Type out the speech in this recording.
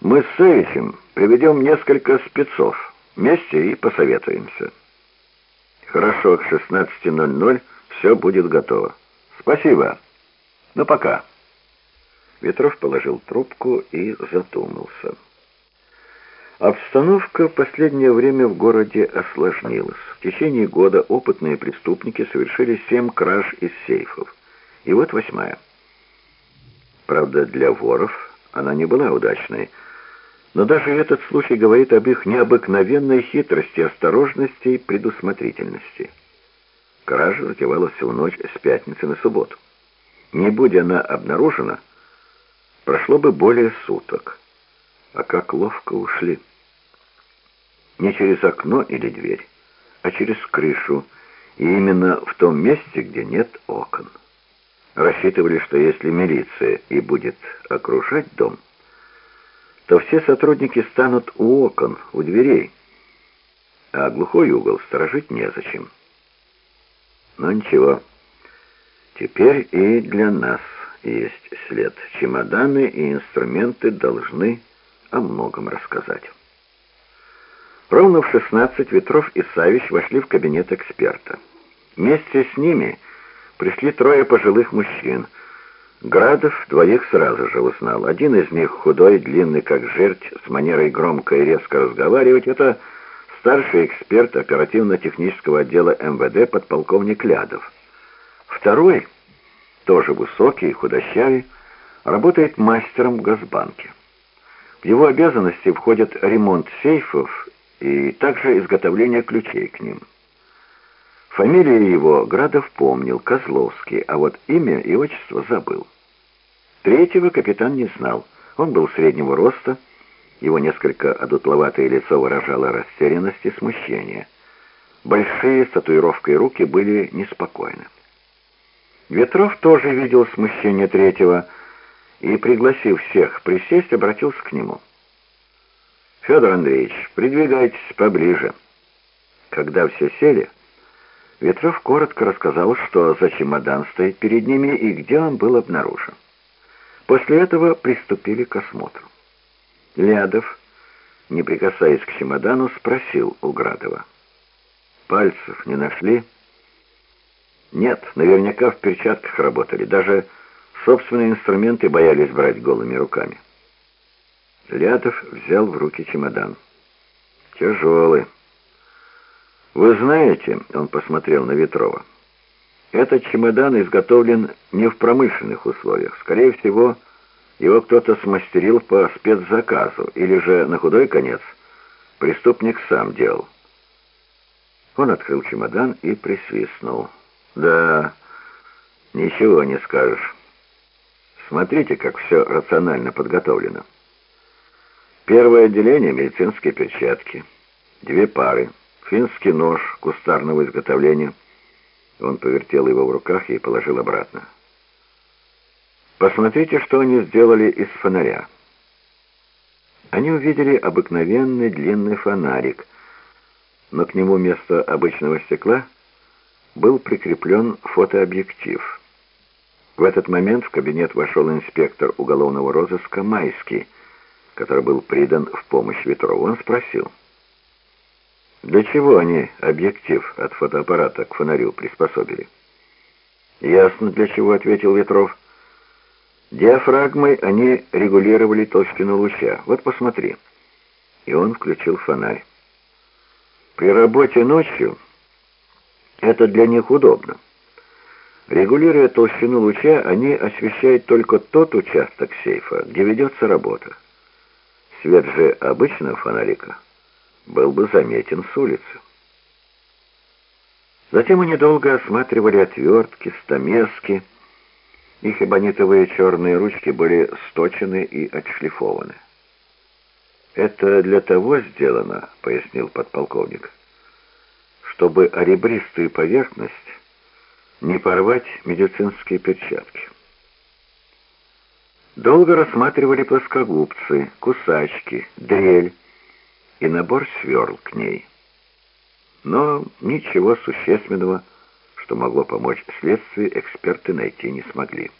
Мы с Савичем приведем несколько спецов вместе и посоветуемся. Хорошо, к 16.00 все будет готово. Спасибо. Ну, пока. Ветров положил трубку и задумался. Обстановка в последнее время в городе осложнилась. В течение года опытные преступники совершили семь краж из сейфов. И вот восьмая. Правда, для воров она не была удачной. Но даже этот случай говорит об их необыкновенной хитрости, осторожности и предусмотрительности. Кража затевалась всю ночь с пятницы на субботу. Не будь она обнаружена, прошло бы более суток. А как ловко ушли. Не через окно или дверь, а через крышу, и именно в том месте, где нет окон. Рассчитывали, что если милиция и будет окружать дом, то все сотрудники станут у окон, у дверей, а глухой угол сторожить незачем. Но ничего, теперь и для нас есть след. Чемоданы и инструменты должны о многом рассказать. Ровно в 16 Ветров и Савич вошли в кабинет эксперта. Вместе с ними пришли трое пожилых мужчин – Градов двоих сразу же узнал. Один из них, худой, длинный, как жерть, с манерой громко и резко разговаривать, это старший эксперт оперативно-технического отдела МВД подполковник Лядов. Второй, тоже высокий и худощавый, работает мастером в Газбанке. В его обязанности входят ремонт сейфов и также изготовление ключей к ним. Фамилию его Градов помнил, Козловский, а вот имя и отчество забыл. Третьего капитан не знал. Он был среднего роста, его несколько одутловатое лицо выражало растерянность и смущение. Большие с татуировкой руки были неспокойны. Ветров тоже видел смущение третьего и, пригласив всех присесть, обратился к нему. «Федор Андреевич, придвигайтесь поближе». Когда все сели, Ветров коротко рассказал, что за чемодан стоит перед ними и где он был обнаружен. После этого приступили к осмотру. Лядов, не прикасаясь к чемодану, спросил у Градова. «Пальцев не нашли?» «Нет, наверняка в перчатках работали. Даже собственные инструменты боялись брать голыми руками». Лядов взял в руки чемодан. «Тяжелый». «Вы знаете», — он посмотрел на Ветрова, «этот чемодан изготовлен не в промышленных условиях. Скорее всего, его кто-то смастерил по спецзаказу, или же, на худой конец, преступник сам делал». Он открыл чемодан и присвистнул. «Да, ничего не скажешь. Смотрите, как все рационально подготовлено. Первое отделение — медицинские перчатки, две пары». Финский нож кустарного изготовления. Он повертел его в руках и положил обратно. Посмотрите, что они сделали из фонаря. Они увидели обыкновенный длинный фонарик, но к нему вместо обычного стекла был прикреплен фотообъектив. В этот момент в кабинет вошел инспектор уголовного розыска Майский, который был придан в помощь Ветрову. Он спросил... Для чего они объектив от фотоаппарата к фонарю приспособили? Ясно, для чего, ответил Ветров. Диафрагмой они регулировали толщину луча. Вот посмотри. И он включил фонарь. При работе ночью это для них удобно. Регулируя толщину луча, они освещают только тот участок сейфа, где ведется работа. Свет же обычного фонарика был бы заметен с улицы. Затем они долго осматривали отвертки, стамески. Их эбонитовые черные ручки были сточены и отшлифованы. «Это для того сделано, — пояснил подполковник, — чтобы о ребристую поверхность не порвать медицинские перчатки». Долго рассматривали плоскогубцы, кусачки, дрель, и набор сверл к ней. Но ничего существенного, что могло помочь следствию, эксперты найти не смогли.